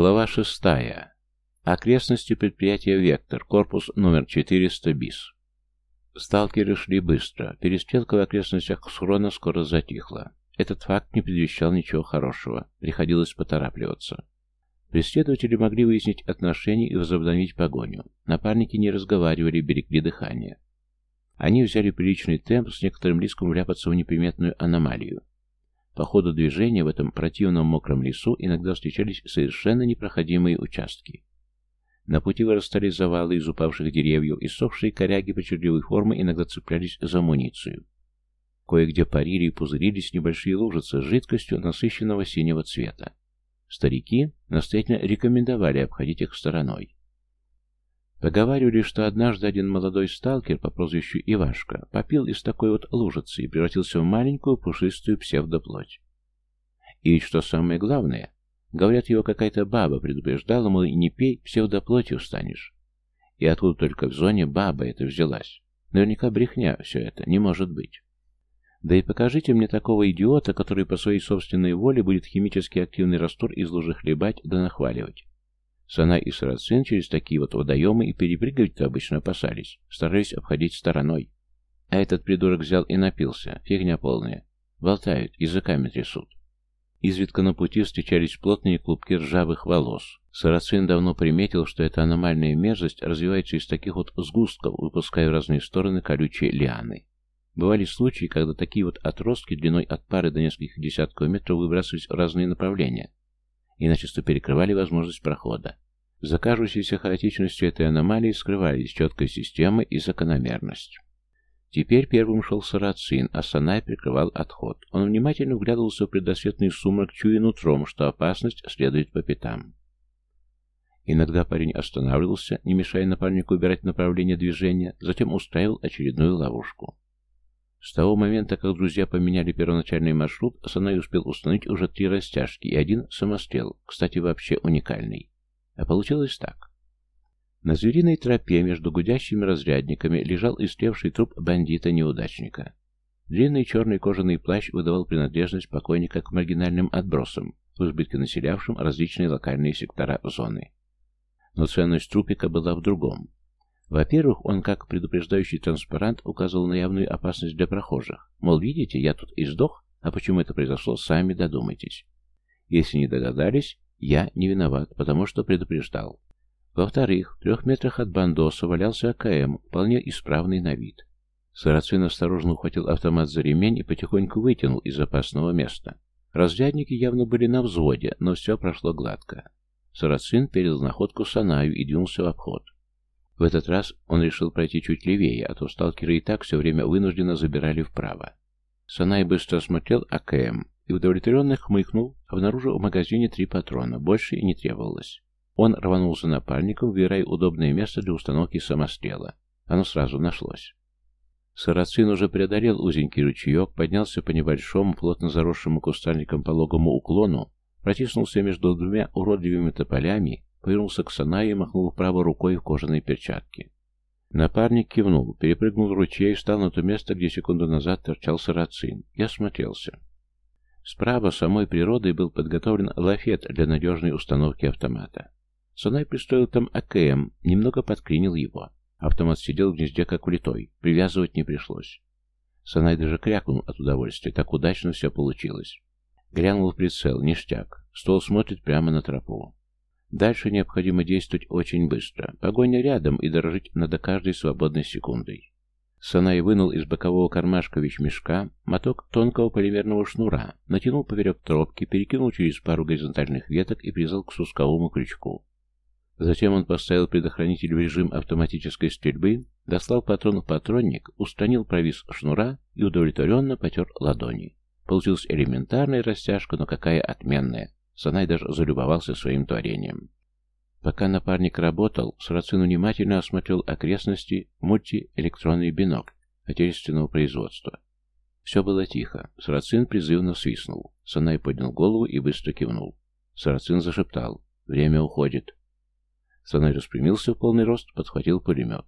Глава шестая. Окрестности предприятия «Вектор», корпус номер 400 БИС. Сталкеры шли быстро. Перестрелка в окрестностях схрона скоро затихла. Этот факт не предвещал ничего хорошего. Приходилось поторапливаться. Преследователи могли выяснить отношения и возобновить погоню. Напарники не разговаривали, берегли дыхание. Они взяли приличный темп с некоторым риском вляпаться в неприметную аномалию. По ходу движения в этом противном мокром лесу иногда встречались совершенно непроходимые участки. На пути вырастали завалы из упавших деревьев, и сохшие коряги причудливой формы иногда цеплялись за амуницию. Кое-где парили и пузырились небольшие лужицы с жидкостью насыщенного синего цвета. Старики настоятельно рекомендовали обходить их стороной. Поговаривали, что однажды один молодой сталкер по прозвищу Ивашка попил из такой вот лужицы и превратился в маленькую пушистую псевдоплоть. И что самое главное, говорят, его какая-то баба предупреждала, мол, не пей, псевдоплотью станешь. И откуда только в зоне баба это взялась? Наверняка брехня все это, не может быть. Да и покажите мне такого идиота, который по своей собственной воле будет химически активный раствор из лужи хлебать да нахваливать. Сана и Сарацин через такие вот водоемы и перепрыгивать-то обычно опасались, старались обходить стороной. А этот придурок взял и напился, фигня полная. Болтают, языками трясут. Изредка на пути встречались плотные клубки ржавых волос. Сарацин давно приметил, что эта аномальная мерзость развивается из таких вот сгустков, выпуская в разные стороны колючие лианы. Бывали случаи, когда такие вот отростки длиной от пары до нескольких десятков метров выбрасывались в разные направления, и начисто перекрывали возможность прохода. За хаотичностью этой аномалии скрывались четкая система и закономерность. Теперь первым шел Сарацин, а Санай прикрывал отход. Он внимательно вглядывался в предосветный сумрак, чуя нутром, что опасность следует по пятам. Иногда парень останавливался, не мешая напарнику убирать направление движения, затем устраивал очередную ловушку. С того момента, как друзья поменяли первоначальный маршрут, Санай успел установить уже три растяжки и один самострел, кстати, вообще уникальный. А получилось так. На звериной тропе между гудящими разрядниками лежал истлевший труп бандита-неудачника. Длинный черный кожаный плащ выдавал принадлежность покойника к маргинальным отбросам, в избытке населявшим различные локальные сектора зоны. Но ценность трупика была в другом. Во-первых, он, как предупреждающий транспарант, указывал на явную опасность для прохожих. Мол, видите, я тут и сдох, а почему это произошло, сами додумайтесь. Если не догадались, я не виноват, потому что предупреждал. Во-вторых, в трех метрах от бандоса валялся АКМ, вполне исправный на вид. Сарацин осторожно ухватил автомат за ремень и потихоньку вытянул из опасного места. Разрядники явно были на взводе, но все прошло гладко. Сарацин передал находку Санаю и двинулся в обход. В этот раз он решил пройти чуть левее, а то сталкеры и так все время вынужденно забирали вправо. Санай быстро осмотрел АКМ и удовлетворенно хмыкнул, обнаружив в магазине три патрона, больше и не требовалось. Он рванулся напарником, выбирая удобное место для установки самострела. Оно сразу нашлось. Сарацин уже преодолел узенький ручеек, поднялся по небольшому, плотно заросшему кустарником пологому уклону, протиснулся между двумя уродливыми тополями Повернулся к Санае и махнул правой рукой в кожаной перчатке. Напарник кивнул, перепрыгнул ручей и встал на то место, где секунду назад торчал сарацин. Я смотрелся. Справа самой природой был подготовлен лафет для надежной установки автомата. Санай пристроил там АКМ, немного подклинил его. Автомат сидел в гнезде как влитой, привязывать не пришлось. Санай даже крякнул от удовольствия, так удачно все получилось. Глянул в прицел, ништяк. Стол смотрит прямо на тропу. Дальше необходимо действовать очень быстро. Погоня рядом и дорожить надо каждой свободной секундой. Санай вынул из бокового кармашка вещмешка моток тонкого полимерного шнура, натянул поверек тропки, перекинул через пару горизонтальных веток и привязал к спусковому крючку. Затем он поставил предохранитель в режим автоматической стрельбы, достал патрон в патронник, устранил провис шнура и удовлетворенно потер ладони. Получилась элементарная растяжка, но какая отменная. Санай даже залюбовался своим творением. Пока напарник работал, Сарацин внимательно осмотрел окрестности мультиэлектронный бинокль отечественного производства. Все было тихо. Сарацин призывно свистнул. Санай поднял голову и быстро кивнул. Сарацин зашептал. «Время уходит». Санай распрямился в полный рост, подхватил пулемет.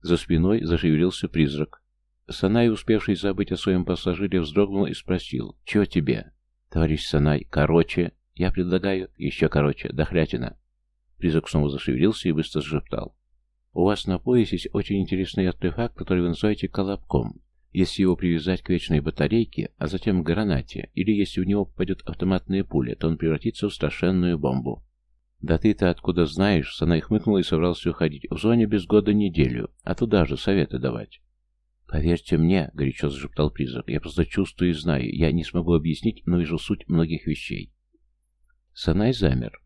За спиной зашевелился призрак. Санай, успевший забыть о своем пассажире, вздрогнул и спросил. «Чего тебе?» «Товарищ Санай, короче...» Я предлагаю еще короче, дохлятина. Призрак снова зашевелился и быстро зашептал. У вас на поясе есть очень интересный артефакт, который вы называете колобком. Если его привязать к вечной батарейке, а затем к гранате, или если в него попадет автоматная пуля, то он превратится в страшенную бомбу. «Да ты-то откуда знаешь?» Санай хмыкнул и собрался уходить. «В зоне без года неделю, а туда же советы давать». «Поверьте мне», — горячо зашептал призрак, — «я просто чувствую и знаю. Я не смогу объяснить, но вижу суть многих вещей». Санай замер.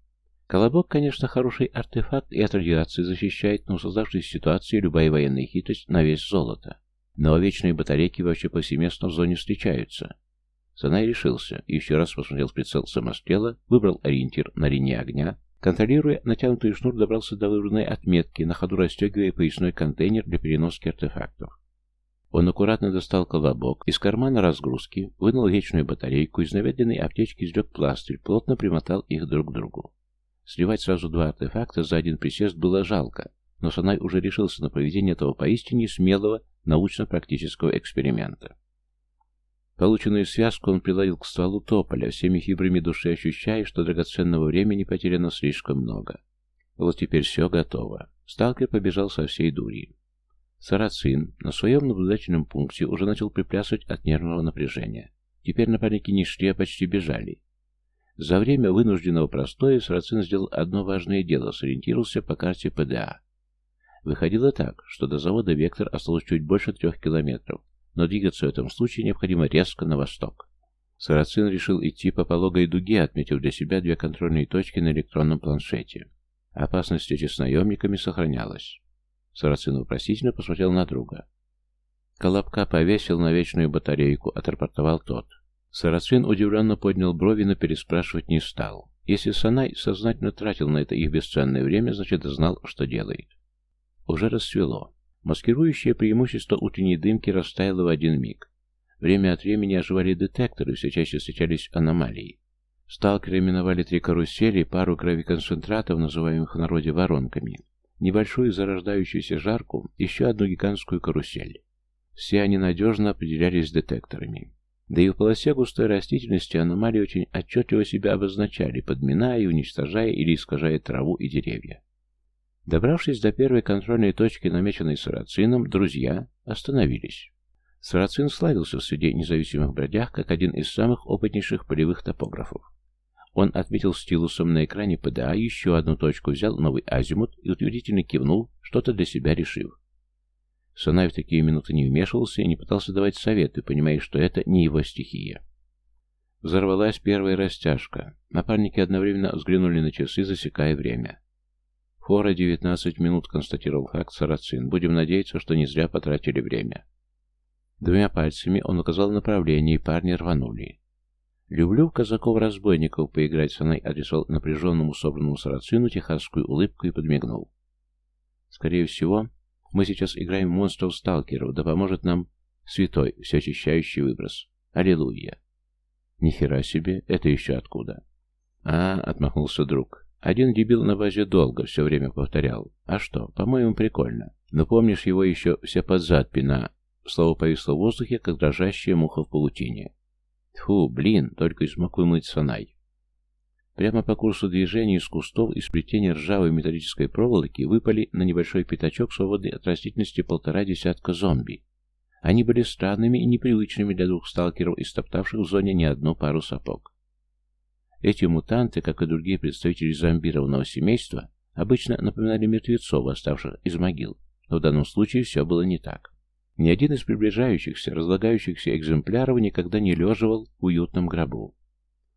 Колобок, конечно, хороший артефакт и от радиации защищает, но в создавшейся ситуации любая военная хитрость на вес золота. Но вечные батарейки вообще повсеместно в зоне встречаются. Санай решился, еще раз посмотрел в прицел самострела, выбрал ориентир на линии огня, контролируя натянутый шнур, добрался до выбранной отметки, на ходу расстегивая поясной контейнер для переноски артефактов. Он аккуратно достал колобок, из кармана разгрузки, вынул вечную батарейку, из наведенной аптечки извлек пластырь, плотно примотал их друг к другу. Сливать сразу два артефакта за один присест было жалко, но Санай уже решился на проведение этого поистине смелого научно-практического эксперимента. Полученную связку он приладил к стволу тополя, всеми фибрами души ощущая, что драгоценного времени потеряно слишком много. Вот теперь все готово. Сталкер побежал со всей дури. Сарацин на своем наблюдательном пункте уже начал приплясывать от нервного напряжения. Теперь напарники не шли, а почти бежали. За время вынужденного простоя Сарацин сделал одно важное дело, сориентировался по карте ПДА. Выходило так, что до завода «Вектор» осталось чуть больше трех километров, но двигаться в этом случае необходимо резко на восток. Сарацин решил идти по пологой дуге, отметив для себя две контрольные точки на электронном планшете. Опасность встречи с наемниками сохранялась. Сарацин вопросительно посмотрел на друга. Колобка повесил на вечную батарейку, отрапортовал тот. Сарацин удивленно поднял брови, но переспрашивать не стал. Если Санай сознательно тратил на это их бесценное время, значит знал, что делает. Уже рассвело. Маскирующее преимущество утренней дымки растаяло в один миг. Время от времени оживали детекторы, все чаще встречались аномалии. Сталкеры миновали три карусели, пару гравиконцентратов, называемых в народе воронками, небольшую зарождающуюся жарку, еще одну гигантскую карусель. Все они надежно определялись детекторами. Да и в полосе густой растительности аномалии очень отчетливо себя обозначали, подминая и уничтожая или искажая траву и деревья. Добравшись до первой контрольной точки, намеченной Сарацином, друзья остановились. Сарацин славился в среде независимых бродяг как один из самых опытнейших полевых топографов. Он отметил стилусом на экране ПДА еще одну точку, взял новый азимут и утвердительно кивнул, что-то для себя решив. Санай в такие минуты не вмешивался и не пытался давать советы, понимая, что это не его стихия. Взорвалась первая растяжка. Напарники одновременно взглянули на часы, засекая время. «Фора 19 минут», — констатировал факт Сарацин. «Будем надеяться, что не зря потратили время». Двумя пальцами он указал направление, и парни рванули. «Люблю казаков-разбойников поиграть», — Санай адресовал напряженному собранному сарацину техасскую улыбку и подмигнул. «Скорее всего, мы сейчас играем монстров-сталкеров, да поможет нам святой, всеочищающий выброс. Аллилуйя!» «Нихера себе, это еще откуда?» «А», — отмахнулся друг, — «один дебил на базе долго все время повторял. А что, по-моему, прикольно. Но помнишь его еще все под зад пина?» Слово повисло в воздухе, как дрожащая муха в паутине. Тьфу, блин, только и смог вымыть Санай. Прямо по курсу движения из кустов и сплетения ржавой металлической проволоки выпали на небольшой пятачок, свободный от растительности полтора десятка зомби. Они были странными и непривычными для двух сталкеров, истоптавших в зоне не одну пару сапог. Эти мутанты, как и другие представители зомбированного семейства, обычно напоминали мертвецов, восставших из могил, но в данном случае все было не так. Ни один из приближающихся, разлагающихся экземпляров никогда не леживал в уютном гробу.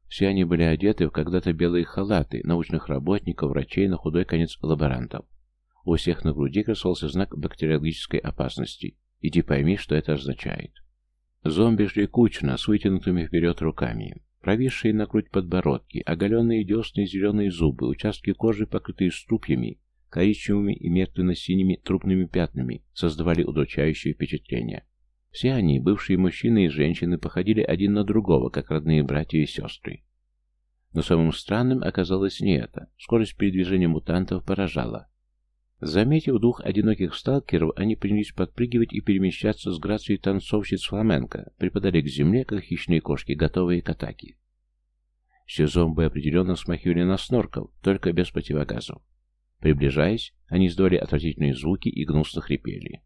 Все они были одеты в когда-то белые халаты научных работников, врачей, на худой конец лаборантов. У всех на груди красовался знак бактериологической опасности. Иди пойми, что это означает. Зомби шли кучно, с вытянутыми вперед руками. Провисшие на грудь подбородки, оголенные десны и зеленые зубы, участки кожи, покрытые струпьями, коричневыми и мертвенно-синими трупными пятнами, создавали удручающее впечатление. Все они, бывшие мужчины и женщины, походили один на другого, как родные братья и сестры. Но самым странным оказалось не это. Скорость передвижения мутантов поражала. Заметив двух одиноких сталкеров, они принялись подпрыгивать и перемещаться с грацией танцовщиц фламенко, припадали к земле, как хищные кошки, готовые к атаке. Все зомби определенно смахивали на снорков, только без противогазов. Приближаясь, они издали отвратительные звуки и гнусно хрипели.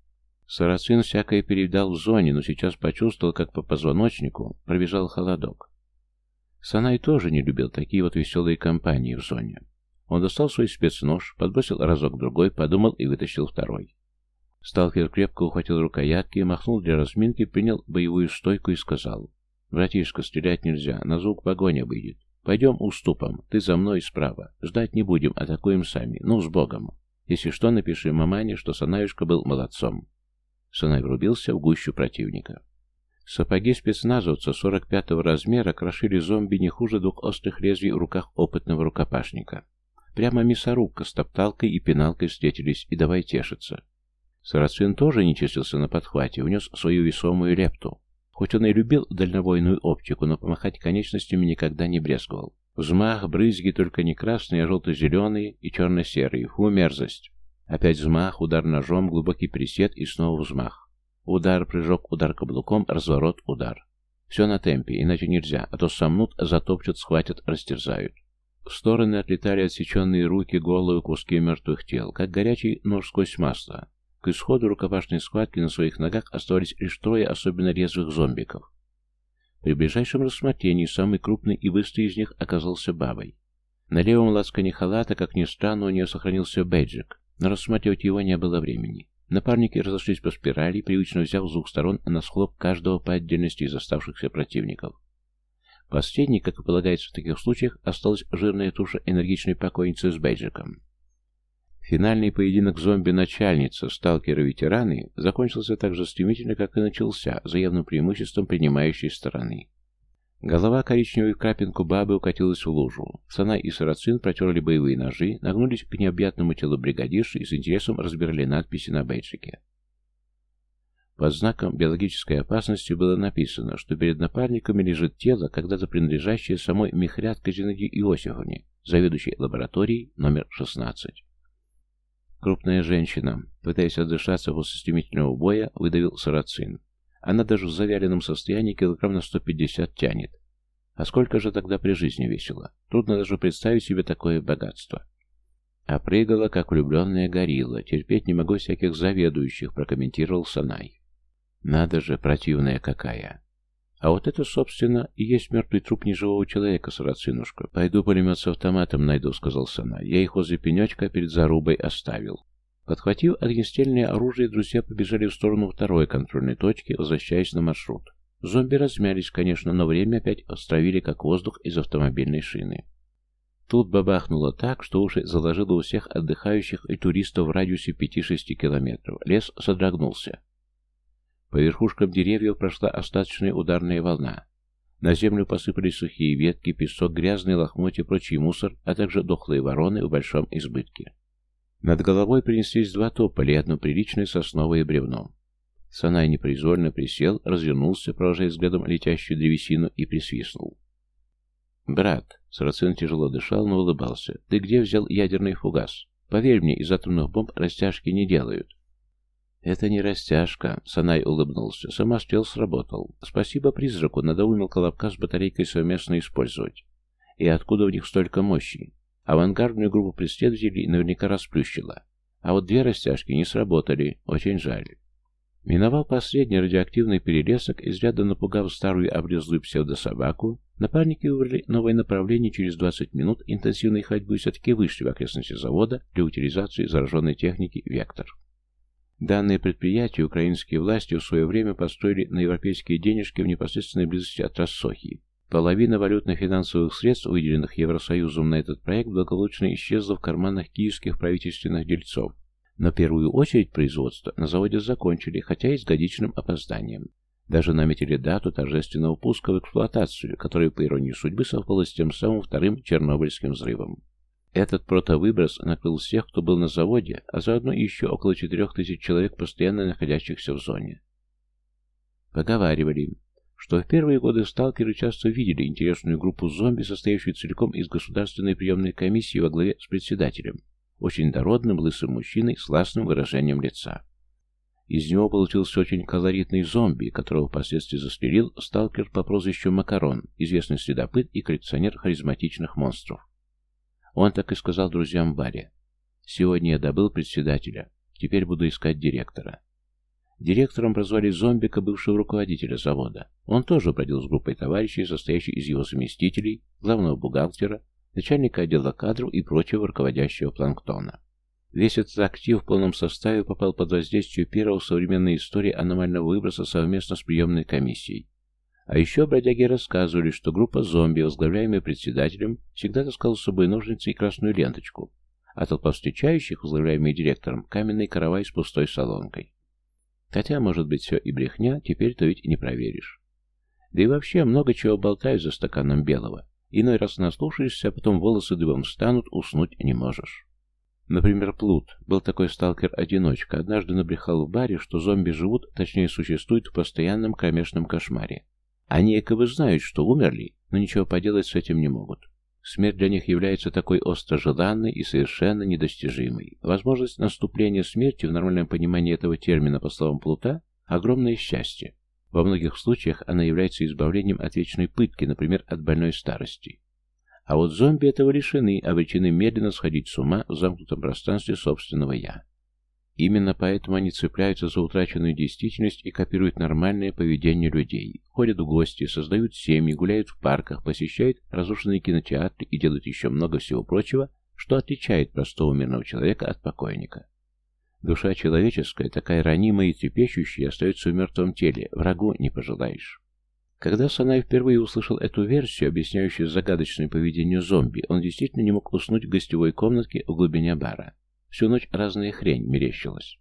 Сарацин всякое перевидал в зоне, но сейчас почувствовал, как по позвоночнику пробежал холодок. Санай тоже не любил такие вот веселые компании в зоне. Он достал свой спецнож, подбросил разок-другой, подумал и вытащил второй. Сталкер крепко ухватил рукоятки, махнул для разминки, принял боевую стойку и сказал. «Братишка, стрелять нельзя, на звук погоня выйдет. Пойдем уступом, ты за мной справа. Ждать не будем, атакуем сами. Ну, с Богом. Если что, напиши мамане, что Санаюшка был молодцом». Санай врубился в гущу противника. Сапоги спецназовца 45-го размера крошили зомби не хуже двух острых лезвий в руках опытного рукопашника. Прямо мясорубка с топталкой и пеналкой встретились, и давай тешиться. Сарацин тоже не числился на подхвате, внес свою весомую лепту. Хоть он и любил дальнобойную оптику, но помахать конечностями никогда не брезговал. Взмах, брызги, только не красные, а желто-зеленые и черно-серые. Фу, мерзость. Опять взмах, удар ножом, глубокий присед и снова взмах. Удар, прыжок, удар каблуком, разворот, удар. Все на темпе, иначе нельзя, а то сомнут, затопчут, схватят, растерзают. В стороны отлетали отсеченные руки, головы, куски мертвых тел, как горячий нож сквозь масло. К исходу рукопашной схватки на своих ногах оставались лишь трое особенно резвых зомбиков. При ближайшем рассмотрении самый крупный и быстрый из них оказался бабой. На левом лацкане халата, как ни странно, у нее сохранился бейджик, но рассматривать его не было времени. Напарники разошлись по спирали, привычно взяв с двух сторон на схлоп каждого по отдельности из оставшихся противников. Последней, как и полагается в таких случаях, осталась жирная туша энергичной покойницы с бейджиком. Финальный поединок зомби-начальница, сталкеры-ветераны, закончился так же стремительно, как и начался, за явным преимуществом принимающей стороны. Голова коричневой крапинку бабы укатилась в лужу. Сана и Сарацин протерли боевые ножи, нагнулись к необъятному телу бригадирши и с интересом разбирали надписи на бейджике. Под знаком биологической опасности было написано, что перед напарниками лежит тело, когда-то принадлежащее самой Михрят Казинаде Иосифовне, заведующей лабораторией номер 16. Крупная женщина, пытаясь отдышаться после стремительного боя, выдавил сарацин. Она даже в завяленном состоянии килограмм на 150 тянет. А сколько же тогда при жизни весила? Трудно даже представить себе такое богатство. А прыгала, как влюбленная горилла. Терпеть не могу всяких заведующих, прокомментировал Санай. Надо же, противная какая. А вот это, собственно, и есть мертвый труп неживого человека, сарацинушка. Пойду пулемет с автоматом найду, сказал Сана. Я их возле пенечка перед зарубой оставил. Подхватив огнестрельное оружие, друзья побежали в сторону второй контрольной точки, возвращаясь на маршрут. Зомби размялись, конечно, но время опять островили, как воздух из автомобильной шины. Тут бабахнуло так, что уши заложило у всех отдыхающих и туристов в радиусе 5-6 километров. Лес содрогнулся. По верхушкам деревьев прошла остаточная ударная волна. На землю посыпались сухие ветки, песок, грязные лохмотья, прочий мусор, а также дохлые вороны в большом избытке. Над головой принеслись два тополя и одно приличное сосновое бревно. Санай непроизвольно присел, развернулся, провожая взглядом летящую древесину, и присвистнул. «Брат», — Сарацин тяжело дышал, но улыбался, — «ты где взял ядерный фугас? Поверь мне, из атомных бомб растяжки не делают». «Это не растяжка», — Санай улыбнулся. «Самострел сработал. Спасибо призраку, надоумил колобка с батарейкой совместно использовать. И откуда в них столько мощи? Авангардную группу преследователей наверняка расплющила. А вот две растяжки не сработали. Очень жаль». Миновал последний радиоактивный перелесок, изрядно напугав старую обрезлую псевдособаку, напарники выбрали новое направление через 20 минут интенсивной ходьбы и все-таки вышли в окрестности завода для утилизации зараженной техники «Вектор». Данное предприятие украинские власти в свое время построили на европейские денежки в непосредственной близости от Рассохи. Половина валютно-финансовых средств, выделенных Евросоюзом на этот проект, благополучно исчезла в карманах киевских правительственных дельцов. Но первую очередь производства на заводе закончили, хотя и с годичным опозданием. Даже наметили дату торжественного пуска в эксплуатацию, которая, по иронии судьбы, совпала с тем самым вторым Чернобыльским взрывом. Этот протовыброс накрыл всех, кто был на заводе, а заодно еще около четырех тысяч человек, постоянно находящихся в зоне. Поговаривали, что в первые годы сталкеры часто видели интересную группу зомби, состоящую целиком из государственной приемной комиссии во главе с председателем, очень дородным лысым мужчиной с властным выражением лица. Из него получился очень колоритный зомби, которого впоследствии застрелил сталкер по прозвищу Макарон, известный следопыт и коллекционер харизматичных монстров. Он так и сказал друзьям в. «Сегодня я добыл председателя, теперь буду искать директора». Директором прозвали зомбика бывшего руководителя завода. Он тоже бродил с группой товарищей, состоящей из его заместителей, главного бухгалтера, начальника отдела кадров и прочего руководящего планктона. Весь этот актив в полном составе попал под воздействие первого современной истории аномального выброса совместно с приемной комиссией. А еще бродяги рассказывали, что группа зомби, возглавляемая председателем, всегда таскала с собой ножницы и красную ленточку, а толпа встречающих, возглавляемая директором, каменный каравай с пустой солонкой. Хотя, может быть, все и брехня, теперь-то ведь не проверишь. Да и вообще много чего болтают за стаканом белого. Иной раз наслушаешься, а потом волосы дыбом встанут, уснуть не можешь. Например, Плут, был такой сталкер-одиночка, однажды набрехал в баре, что зомби живут, точнее существуют в постоянном кромешном кошмаре. Они якобы знают, что умерли, но ничего поделать с этим не могут. Смерть для них является такой остро желанной и совершенно недостижимой. Возможность наступления смерти в нормальном понимании этого термина, по словам Плута, огромное счастье. Во многих случаях она является избавлением от вечной пытки, например, от больной старости. А вот зомби этого лишены, обречены медленно сходить с ума в замкнутом пространстве собственного «я». Именно поэтому они цепляются за утраченную действительность и копируют нормальное поведение людей. Ходят в гости, создают семьи, гуляют в парках, посещают разрушенные кинотеатры и делают еще много всего прочего, что отличает простого мирного человека от покойника. Душа человеческая, такая ранимая и трепещущая, остается в мертвом теле, врагу не пожелаешь. Когда Санай впервые услышал эту версию, объясняющую загадочное поведение зомби, он действительно не мог уснуть в гостевой комнатке в глубине бара. Всю ночь разная хрень мерещилась.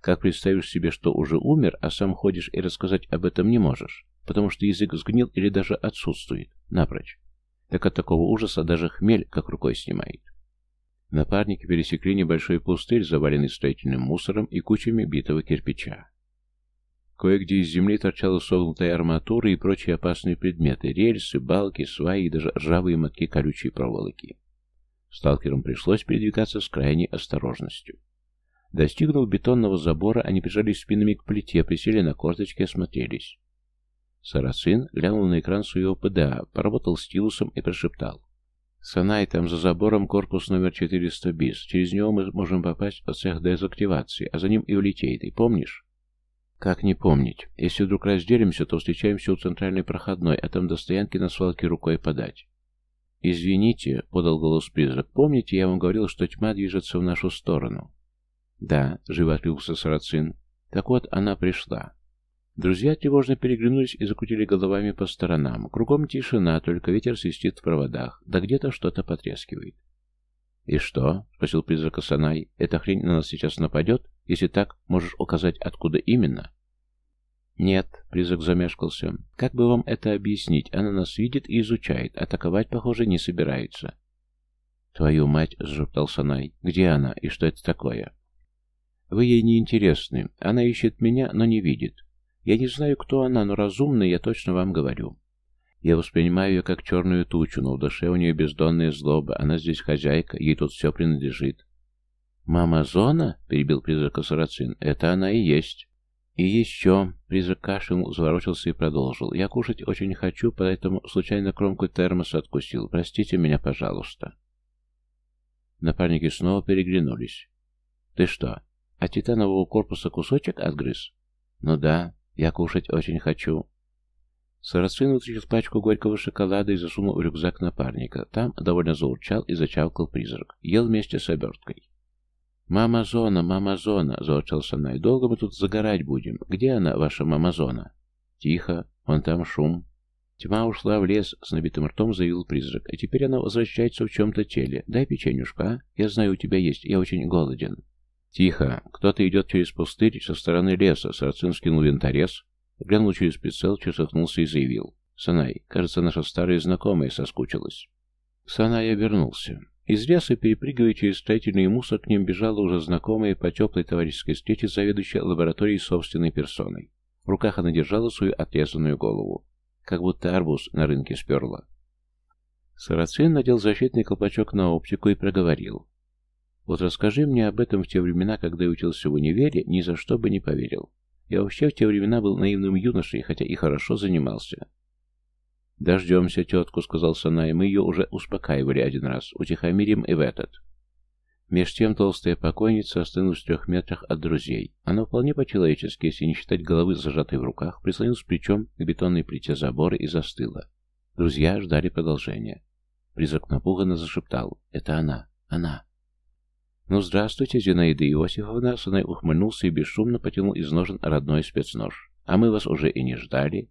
Как представишь себе, что уже умер, а сам ходишь и рассказать об этом не можешь, потому что язык сгнил или даже отсутствует, напрочь. Так от такого ужаса даже хмель как рукой снимает. Напарники пересекли небольшой пустырь, заваленный строительным мусором и кучами битого кирпича. Кое-где из земли торчала согнутая арматура и прочие опасные предметы, рельсы, балки, сваи и даже ржавые мотки колючей проволоки. Сталкерам пришлось передвигаться с крайней осторожностью. Достигнув бетонного забора, они прижались спинами к плите, присели на корточки и осмотрелись. Сарацин глянул на экран своего ПДА, поработал стилусом и прошептал. «Санай, там за забором корпус номер 400 БИС. Через него мы можем попасть в цех дезактивации, а за ним и в литейный, помнишь?» Как не помнить? Если вдруг разделимся, то встречаемся у центральной проходной, а там до стоянки на свалке рукой подать. «Извините», — подал голос призрак, — «помните, я вам говорил, что тьма движется в нашу сторону?» «Да», — живо откликнулся Сарацин. «Так вот, она пришла». Друзья тревожно переглянулись и закрутили головами по сторонам. Кругом тишина, только ветер свистит в проводах, да где-то что-то потрескивает. «И что?» — спросил призрак Асанай. «Эта хрень на нас сейчас нападет? Если так, можешь указать, откуда именно?» «Нет», — призрак замешкался. «Как бы вам это объяснить? Она нас видит и изучает. Атаковать, похоже, не собирается». «Твою мать!» — зашептал Санай. «Где она? И что это такое?» «Вы ей не интересны. Она ищет меня, но не видит. Я не знаю, кто она, но разумная, я точно вам говорю. Я воспринимаю ее как черную тучу, но в душе у нее бездонная злоба. Она здесь хозяйка, ей тут все принадлежит. «Мама Зона?» — перебил призрак Сарацин. «Это она и есть». «И еще...» — призрак кашлянул, заворочился и продолжил. «Я кушать очень хочу, поэтому случайно кромку термоса откусил. Простите меня, пожалуйста». Напарники снова переглянулись. «Ты что, от титанового корпуса кусочек отгрыз?» «Ну да, я кушать очень хочу». Сарацин вытащил пачку горького шоколада и засунул в рюкзак напарника. Там довольно заурчал и зачавкал призрак. Ел вместе с оберткой. «Мама Зона, мама Зона!» — заурчал Санай. «Долго мы тут загорать будем. Где она, ваша мама Зона?» «Тихо. Вон там шум». Тьма ушла в лес, с набитым ртом заявил призрак. «А теперь она возвращается в чем-то теле. Дай печенюшка, а? Я знаю, у тебя есть. Я очень голоден». «Тихо. Кто-то идет через пустырь со стороны леса». Сарацин скинул винторез, Глянул через прицел, чесохнулся и заявил. «Санай, кажется, наша старая знакомая соскучилась». Санай обернулся. Из леса, перепрыгивая через строительный мусор, к ним бежала уже знакомая по теплой товарищеской встрече заведующая лабораторией собственной персоной. В руках она держала свою отрезанную голову. Как будто арбуз на рынке сперла. Сарацин надел защитный колпачок на оптику и проговорил. Вот расскажи мне об этом в те времена, когда я учился в универе, ни за что бы не поверил. Я вообще в те времена был наивным юношей, хотя и хорошо занимался. «Дождемся тетку», — сказал Санай. «Мы ее уже успокаивали один раз. Утихомирим и в этот». Меж тем толстая покойница осталась в трех метрах от друзей. Она вполне по-человечески, если не считать головы, зажатой в руках, прислонилась плечом к бетонной плите забора и застыла. Друзья ждали продолжения. Призрак напуганно зашептал. «Это она! Она!» «Ну, здравствуйте, Зинаида Иосифовна!» Санай ухмыльнулся и бесшумно потянул из ножен родной спецнож. «А мы вас уже и не ждали!»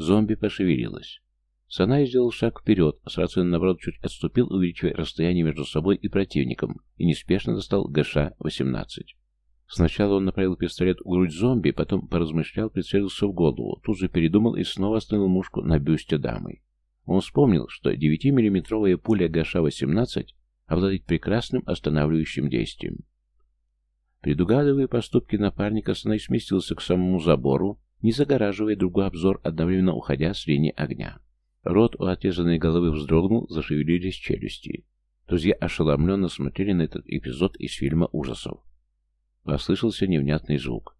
Зомби пошевелилась. Санай сделал шаг вперед, а Сарацин, наоборот, чуть отступил, увеличивая расстояние между собой и противником, и неспешно достал ГШ-18. Сначала он направил пистолет в грудь зомби, потом поразмышлял, прицелился в голову, тут же передумал и снова остановил мушку на бюсте дамы. Он вспомнил, что 9-миллиметровая пуля ГШ-18 обладает прекрасным останавливающим действием. Предугадывая поступки напарника, Санай сместился к самому забору, не загораживая другой обзор, одновременно уходя с линии огня. Рот у отрезанной головы вздрогнул, зашевелились челюсти. Друзья ошеломленно смотрели на этот эпизод из фильма ужасов. Послышался невнятный звук.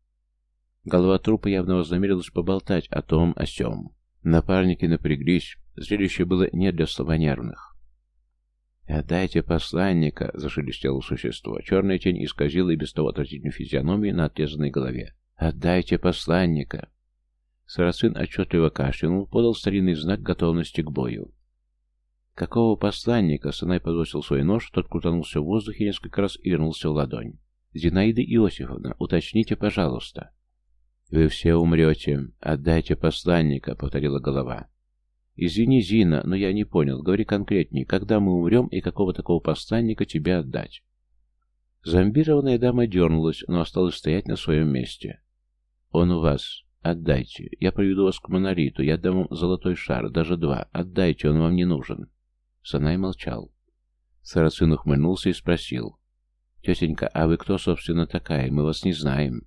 Голова трупа явно вознамерилась поболтать о том, о сём. Напарники напряглись, зрелище было не для слабонервных. «Отдайте посланника!» — зашелестело существо. Черная тень исказила и без того отразительную физиономию на отрезанной голове. «Отдайте посланника!» Сарацин отчетливо кашлянул, подал старинный знак готовности к бою. «Какого посланника?» — Санай подбросил свой нож, тот крутанулся в воздухе несколько раз и вернулся в ладонь. «Зинаида Иосифовна, уточните, пожалуйста». «Вы все умрете. Отдайте посланника», — повторила голова. «Извини, Зина, но я не понял. Говори конкретнее. Когда мы умрем и какого такого посланника тебе отдать?» Зомбированная дама дернулась, но осталась стоять на своем месте. «Он у вас. Отдайте. Я приведу вас к монолиту. Я дам вам золотой шар, даже два. Отдайте, он вам не нужен». Санай молчал. Сарацин ухмыльнулся и спросил. «Тетенька, а вы кто, собственно, такая? Мы вас не знаем».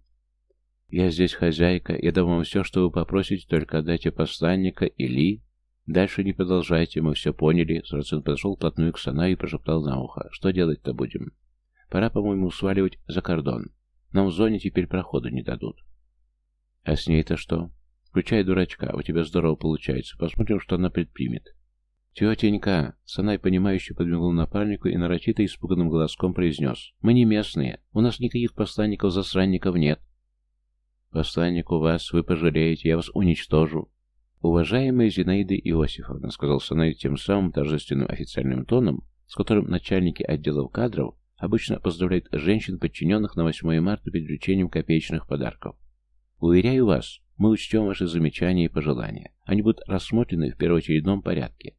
«Я здесь хозяйка. Я дам вам все, что вы попросите, только отдайте посланника или...» «Дальше не продолжайте, мы все поняли». Сарацин подошел вплотную к Сана и прошептал на ухо. «Что делать-то будем? Пора, по-моему, сваливать за кордон. Нам в зоне теперь прохода не дадут». «А с ней-то что?» «Включай дурачка, у тебя здорово получается. Посмотрим, что она предпримет». «Тетенька!» Санай, понимающе подмигнул напарнику и нарочито испуганным голоском произнес. «Мы не местные. У нас никаких посланников-засранников нет». «Посланник у вас, вы пожалеете, я вас уничтожу. «Уважаемая Зинаида Иосифовна», — сказал Санай тем самым торжественным официальным тоном, с которым начальники отделов кадров обычно поздравляют женщин, подчиненных на 8 марта перед вручением копеечных подарков. «Уверяю вас, мы учтем ваши замечания и пожелания. Они будут рассмотрены в первоочередном порядке.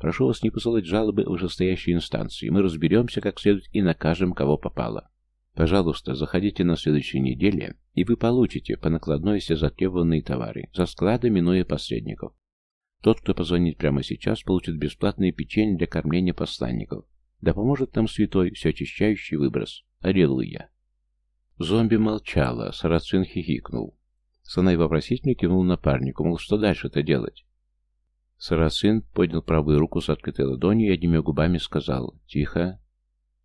Прошу вас не посылать жалобы в вышестоящие инстанции. Мы разберемся как следует и накажем, кого попало. Пожалуйста, заходите на следующей неделе, и вы получите по накладной все затребованные товары, за склады минуя посредников. Тот, кто позвонит прямо сейчас, получит бесплатные печенье для кормления посланников. Да поможет нам святой, все очищающий выброс. Аллилуйя. Зомби молчала, Сарацин хихикнул. Санай вопросительно кивнул напарнику, мол, что дальше-то делать? Сарацин поднял правую руку с открытой ладонью и одними губами сказал «Тихо,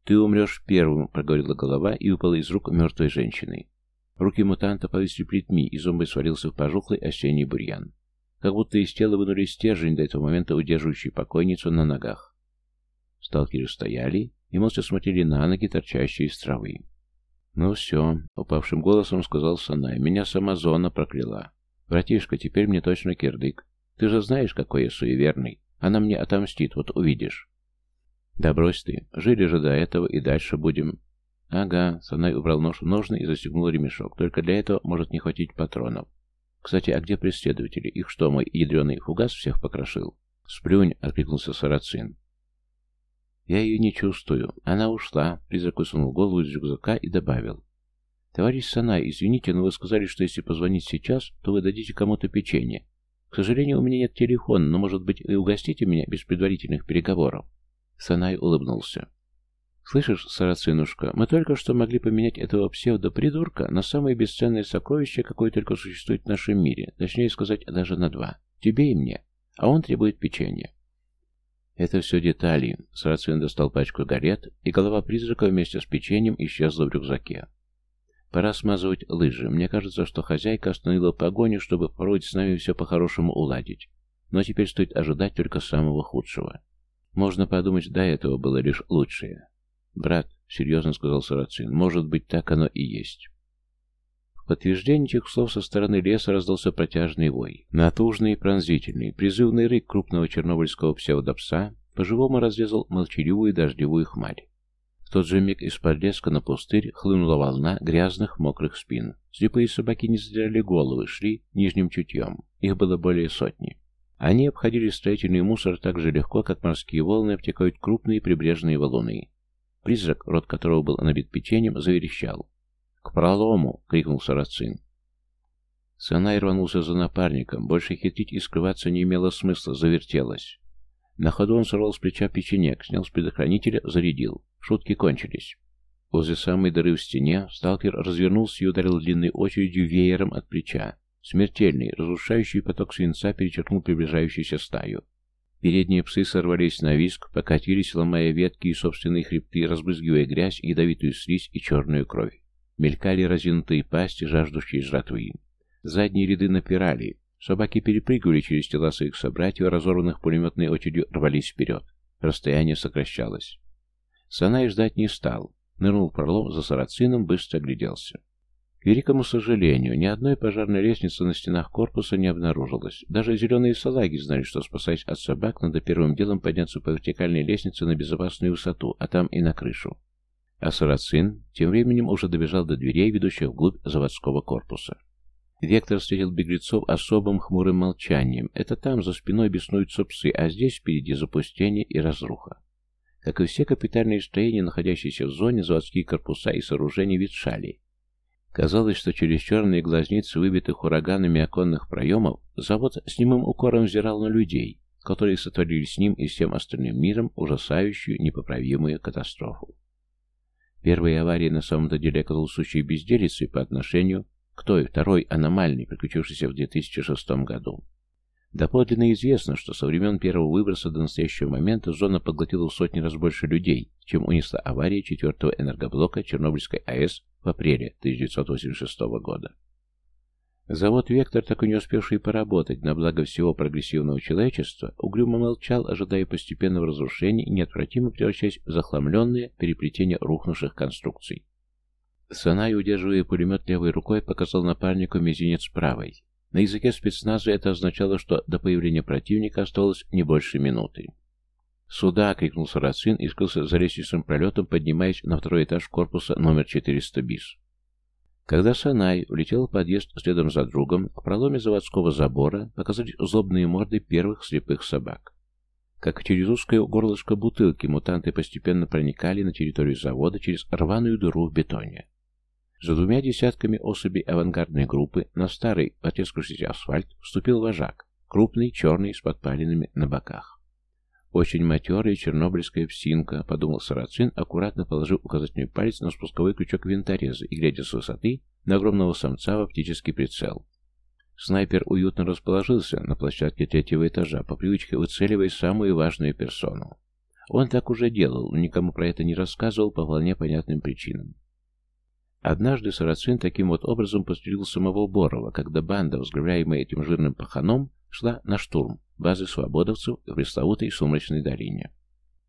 «Ты умрешь первым», — проговорила голова и упала из рук мертвой женщины. Руки мутанта повисли плетьми, и зомби свалился в пожухлый осенний бурьян. Как будто из тела вынули стержень до этого момента, удерживающий покойницу на ногах. Сталкеры стояли и молча смотрели на ноги, торчащие из травы. «Ну все», — упавшим голосом сказал Санай, — «меня сама зона прокляла. Братишка, теперь мне точно кирдык. Ты же знаешь, какой я суеверный. Она мне отомстит, вот увидишь». «Да брось ты. Жили же до этого и дальше будем». «Ага», — Санай убрал нож в ножны и застегнул ремешок. «Только для этого может не хватить патронов. Кстати, а где преследователи? Их что, мой ядреный фугас всех покрошил?» «Сплюнь», — откликнулся Сарацин. «Я ее не чувствую. Она ушла», — призрак высунул голову из рюкзака и добавил. «Товарищ Санай, извините, но вы сказали, что если позвонить сейчас, то вы дадите кому-то печенье. К сожалению, у меня нет телефона, но, может быть, вы угостите меня без предварительных переговоров?» Санай улыбнулся. «Слышишь, сарацинушка, мы только что могли поменять этого псевдо-придурка на самое бесценное сокровище, какое только существует в нашем мире, точнее сказать, даже на два. Тебе и мне. А он требует печенья». Это все детали. Сарацин достал пачку галет, и голова призрака вместе с печеньем исчезла в рюкзаке. Пора смазывать лыжи. Мне кажется, что хозяйка остановила погоню, чтобы порой с нами все по-хорошему уладить. Но теперь стоит ожидать только самого худшего. Можно подумать, до этого было лишь лучшее. «Брат», — серьезно сказал Сарацин, — «может быть, так оно и есть». В подтверждение этих слов со стороны леса раздался протяжный вой. Натужный и пронзительный, призывный рык крупного чернобыльского псевдопса по-живому разрезал молчаливую дождевую хмарь. В тот же миг из-под леска на пустырь хлынула волна грязных мокрых спин. Слепые собаки не задирали головы, шли нижним чутьем. Их было более сотни. Они обходили строительный мусор так же легко, как морские волны обтекают крупные прибрежные валуны. Призрак, рот которого был набит печеньем, заверещал. «К пролому!» — крикнул Сарацин. Санай рванулся за напарником. Больше хитрить и скрываться не имело смысла, завертелась. На ходу он сорвал с плеча печенек, снял с предохранителя, зарядил. Шутки кончились. Возле самой дыры в стене сталкер развернулся и ударил длинной очередью веером от плеча. Смертельный, разрушающий поток свинца перечеркнул приближающуюся стаю. Передние псы сорвались на виск, покатились, ломая ветки и собственные хребты, разбрызгивая грязь, ядовитую слизь и черную кровь. Мелькали разинутые пасти, жаждущие жратвы. Задние ряды напирали. Собаки перепрыгивали через тела своих собратьев, разорванных пулеметной очередью рвались вперед. Расстояние сокращалось. Санай ждать не стал. Нырнул в пролом за сарацином, быстро огляделся. К великому сожалению, ни одной пожарной лестницы на стенах корпуса не обнаружилось. Даже зеленые салаги знали, что, спасаясь от собак, надо первым делом подняться по вертикальной лестнице на безопасную высоту, а там и на крышу. А Сарацин тем временем уже добежал до дверей, ведущих вглубь заводского корпуса. Вектор встретил беглецов особым хмурым молчанием. Это там за спиной беснуются псы, а здесь впереди запустение и разруха. Как и все капитальные строения, находящиеся в зоне, заводские корпуса и сооружения ветшали, Казалось, что через черные глазницы, выбитых ураганами оконных проемов, завод с немым укором взирал на людей, которые сотворили с ним и всем остальным миром ужасающую, непоправимую катастрофу. Первая авария на самом-то деле оказалась случай безделицы по отношению к той второй аномальной, приключившейся в 2006 году. Доподлинно известно, что со времен первого выброса до настоящего момента зона поглотила в сотни раз больше людей, чем унесла авария четвертого энергоблока Чернобыльской АЭС в апреле 1986 года. Завод «Вектор», так и не успевший поработать на благо всего прогрессивного человечества, угрюмо молчал, ожидая постепенного разрушения и неотвратимо превращаясь в захламленное переплетение рухнувших конструкций. Санай, удерживая пулемет левой рукой, показал напарнику мизинец правой. На языке спецназа это означало, что до появления противника оставалось не больше минуты. «Сюда!» — крикнул Сарацин и скрылся за лестничным пролетом, поднимаясь на второй этаж корпуса номер 400 БИС. Когда Санай улетел в подъезд следом за другом, в проломе заводского забора показались злобные морды первых слепых собак. Как через узкое горлышко бутылки, мутанты постепенно проникали на территорию завода через рваную дыру в бетоне. За двумя десятками особей авангардной группы на старый, потрескавшийся асфальт вступил вожак, крупный, черный, с подпалинами на боках. «Очень матерая чернобыльская псинка», — подумал Сарацин, аккуратно положив указательный палец на спусковой крючок винтореза и, глядя с высоты, на огромного самца в оптический прицел. Снайпер уютно расположился на площадке третьего этажа, по привычке выцеливая самую важную персону. Он так уже делал, но никому про это не рассказывал по вполне понятным причинам. Однажды Сарацин таким вот образом пострелил самого Борова, когда банда, возглавляемая этим жирным паханом, шла на штурм базы свободовцев в пресловутой сумрачной долине.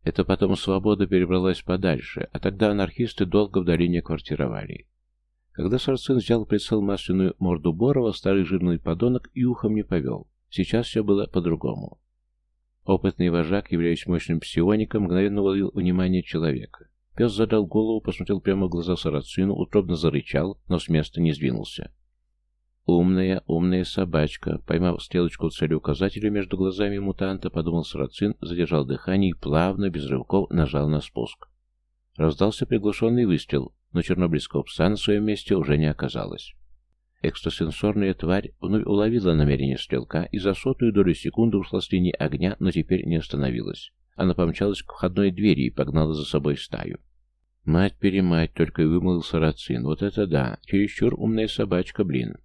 Это потом свобода перебралась подальше, а тогда анархисты долго в долине квартировали. Когда Сарцин взял прицел масляную морду Борова, старый жирный подонок и ухом не повел. Сейчас все было по-другому. Опытный вожак, являясь мощным псиоником, мгновенно уловил внимание человека. Пес задал голову, посмотрел прямо в глаза сарацину, утробно зарычал, но с места не сдвинулся. «Умная, умная собачка!» Поймав стрелочку в цели указателя между глазами мутанта, подумал сарацин, задержал дыхание и плавно, без рывков, нажал на спуск. Раздался приглушенный выстрел, но чернобыльского пса на своем месте уже не оказалось. Экстрасенсорная тварь вновь уловила намерение стрелка и за сотую долю секунды ушла с линии огня, но теперь не остановилась. Она помчалась к входной двери и погнала за собой стаю. «Мать-перемать», — только и вымолвил Сарацин. «Вот это да! Чересчур умная собачка, блин!»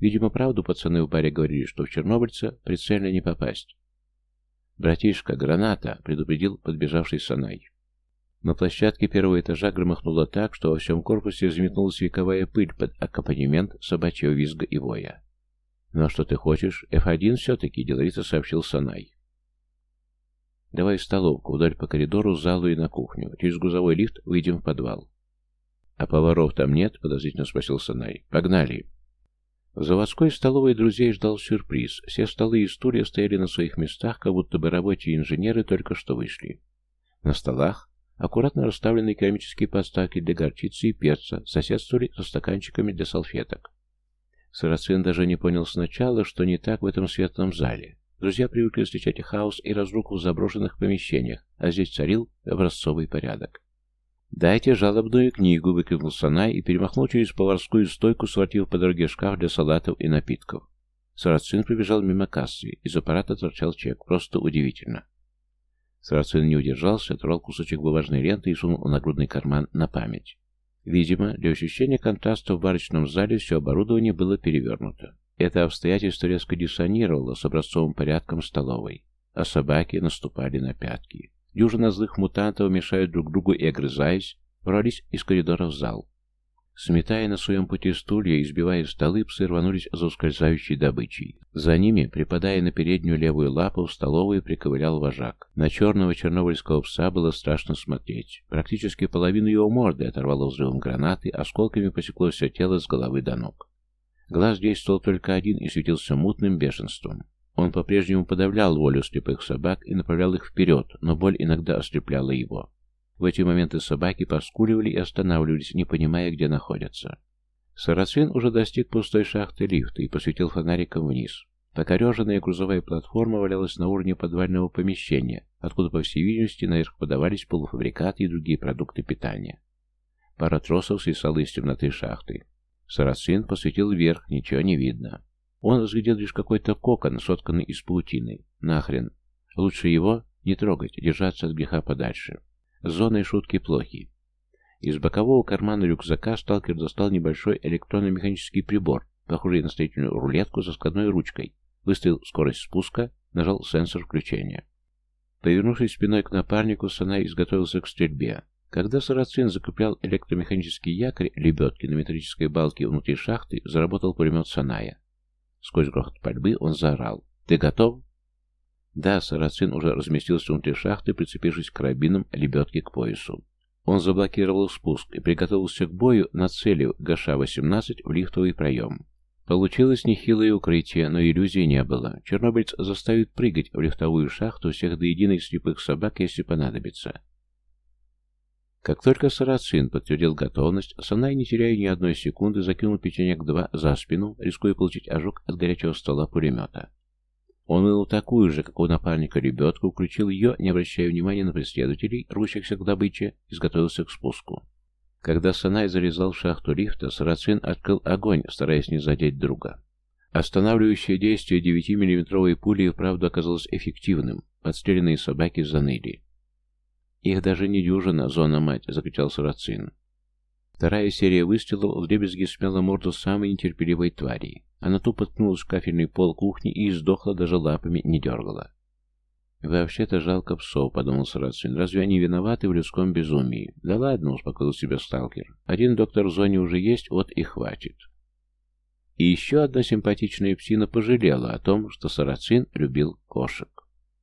Видимо, правду пацаны в баре говорили, что в чернобыльца прицельно не попасть. «Братишка, граната!» — предупредил подбежавший Санай. На площадке первого этажа громыхнуло так, что во всем корпусе взметнулась вековая пыль под аккомпанемент собачьего визга и воя. «Ну а что ты хочешь? F1 все-таки», — деловито сообщил Санай. «Давай в столовку, вдоль по коридору, залу и на кухню. Через грузовой лифт выйдем в подвал». «А поваров там нет?» — подозрительно спросил Санай. «Погнали!» В заводской столовой друзей ждал сюрприз. Все столы и стулья стояли на своих местах, как будто бы рабочие инженеры только что вышли. На столах аккуратно расставлены керамические подставки для горчицы и перца, соседствовали со стаканчиками для салфеток. Сарацин даже не понял сначала, что не так в этом светлом зале. Друзья привыкли встречать хаос и разруху в заброшенных помещениях, а здесь царил образцовый порядок. «Дайте жалобную книгу», — выкрикнул Санай и перемахнул через поварскую стойку, схватив по дороге шкаф для салатов и напитков. Сарацин пробежал мимо кассы. Из аппарата торчал чек. Просто удивительно. Сарацин не удержался, оторвал кусочек бумажной ленты и сунул в нагрудный карман на память. Видимо, для ощущения контраста в барочном зале все оборудование было перевернуто. Это обстоятельство резко диссонировало с образцовым порядком столовой, а собаки наступали на пятки. Дюжина злых мутантов, мешают друг другу и огрызаясь, ворвались из коридора в зал. Сметая на своем пути стулья и сбивая столы, псы рванулись за ускользающей добычей. За ними, припадая на переднюю левую лапу, в столовую приковылял вожак. На черного чернобыльского пса было страшно смотреть. Практически половину его морды оторвало взрывом гранаты, осколками посекло все тело с головы до ног. Глаз действовал только один и светился мутным бешенством. Он по-прежнему подавлял волю слепых собак и направлял их вперед, но боль иногда ослепляла его. В эти моменты собаки поскуливали и останавливались, не понимая, где находятся. Сарацин уже достиг пустой шахты лифта и посветил фонариком вниз. Покореженная грузовая платформа валялась на уровне подвального помещения, откуда, по всей видимости, наверх подавались полуфабрикаты и другие продукты питания. Пара тросов свисала из темноты шахты. Сарацин посветил вверх, ничего не видно. Он разглядел лишь какой-то кокон, сотканный из паутины. Нахрен. Лучше его не трогать, держаться от греха подальше. С зоной шутки плохи. Из бокового кармана рюкзака сталкер достал небольшой электронно-механический прибор, похожий на строительную рулетку со складной ручкой, выставил скорость спуска, нажал сенсор включения. Повернувшись спиной к напарнику, Санай изготовился к стрельбе. Когда Сарацин закреплял электромеханический якорь лебедки на металлической балке внутри шахты, заработал пулемет Саная. Сквозь грохот пальбы он заорал. «Ты готов?» Да, Сарацин уже разместился внутри шахты, прицепившись карабином лебедки к поясу. Он заблокировал спуск и приготовился к бою, нацелив ГШ-18 в лифтовый проем. Получилось нехилое укрытие, но иллюзий не было. Чернобыльц заставит прыгать в лифтовую шахту всех до единой слепых собак, если понадобится. Как только Сарацин подтвердил готовность, Санай, не теряя ни одной секунды, закинул печенек-2 за спину, рискуя получить ожог от горячего ствола пулемета. Он вынул такую же, как у напарника, лебедку, включил ее, не обращая внимания на преследователей, рвущихся к добыче, изготовился к спуску. Когда Санай залезал в шахту лифта, Сарацин открыл огонь, стараясь не задеть друга. Останавливающее действие 9-миллиметровой пули вправду оказалось эффективным. Подстреленные собаки заныли. «Их даже не дюжина, зона мать!» — закричал Сарацин. Вторая серия выстрелов вдребезги смяла морду самой нетерпеливой твари. Она тупо ткнулась в кафельный пол кухни и издохла, даже лапами не дергала. «Вообще-то жалко псов», — подумал Сарацин. «Разве они виноваты в людском безумии?» «Да ладно», — успокоил себя сталкер. «Один доктор в зоне уже есть, вот и хватит». И еще одна симпатичная псина пожалела о том, что Сарацин любил кошек.